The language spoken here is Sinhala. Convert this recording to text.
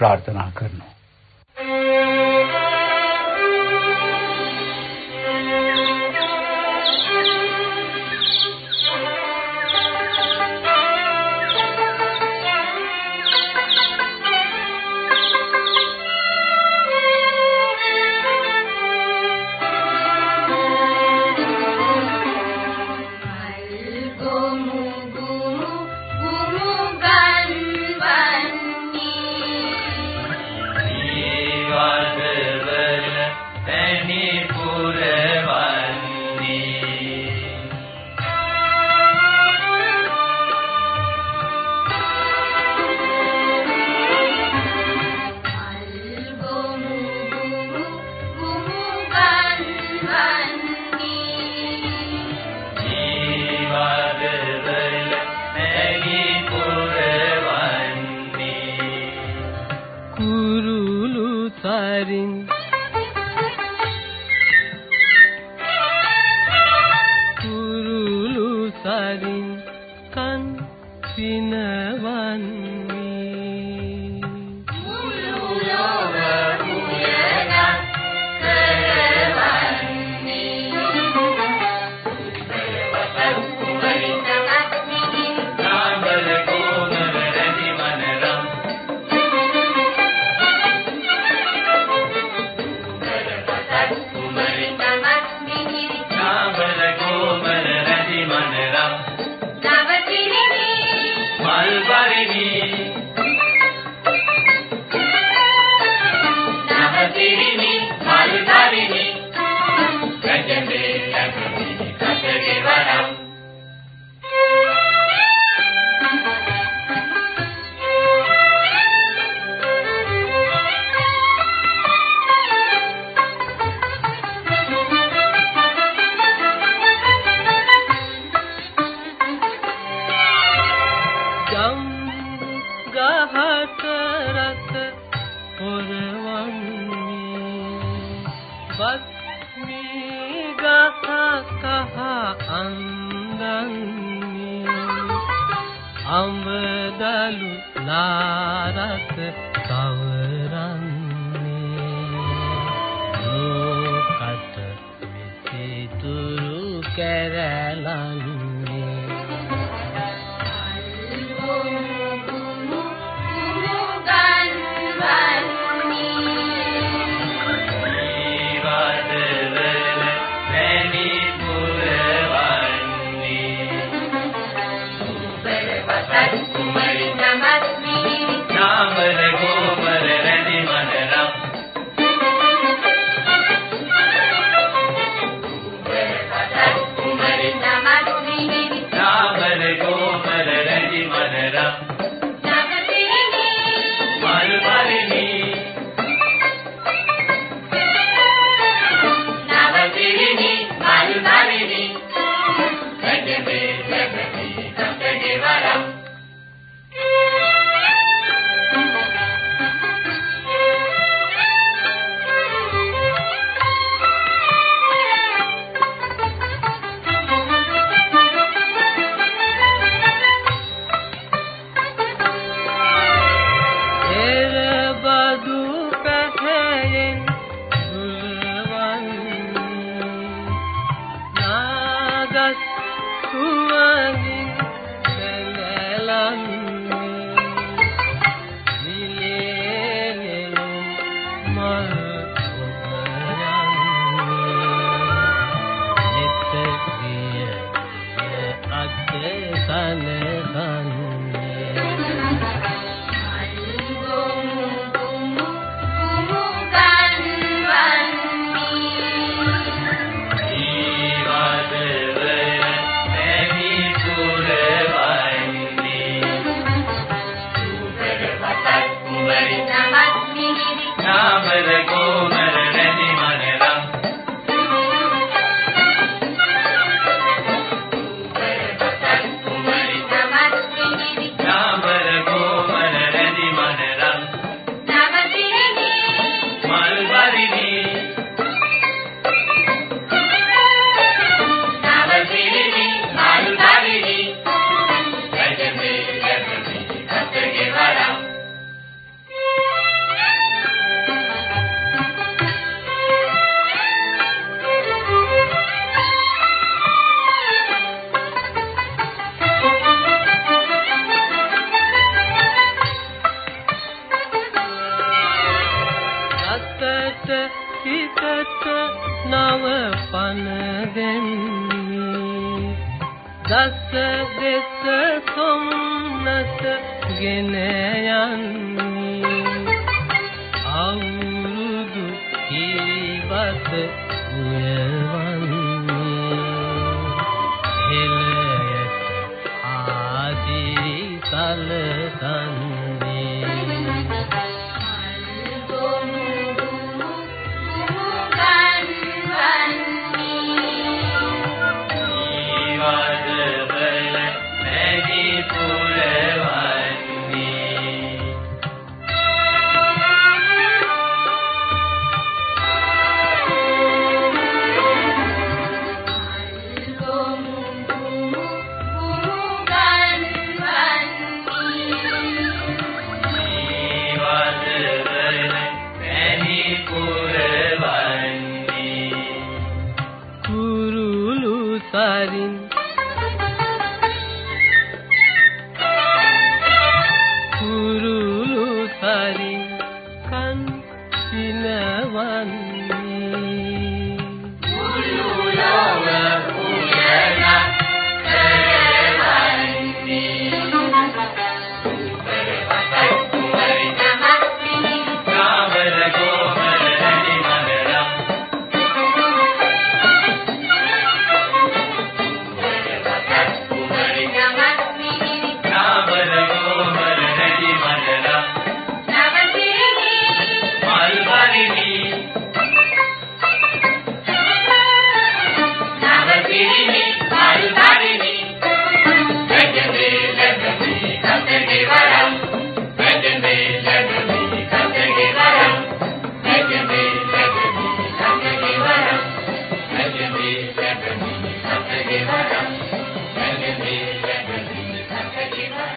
ප්‍රාර්ථනා කරනවා. කන් සිනවන්නේ ගහ කහ අංගන්නේ අඹදලු නාරස කවරන්නේ ලෝකට විසිතුරු කැරලන්නේ දෙන්නේ දස දෙස සොම්නස ගෙන යන්නේ. අවුරුදු කීවත හරින් කුරුළු හරින් කන් සිනවන්නේ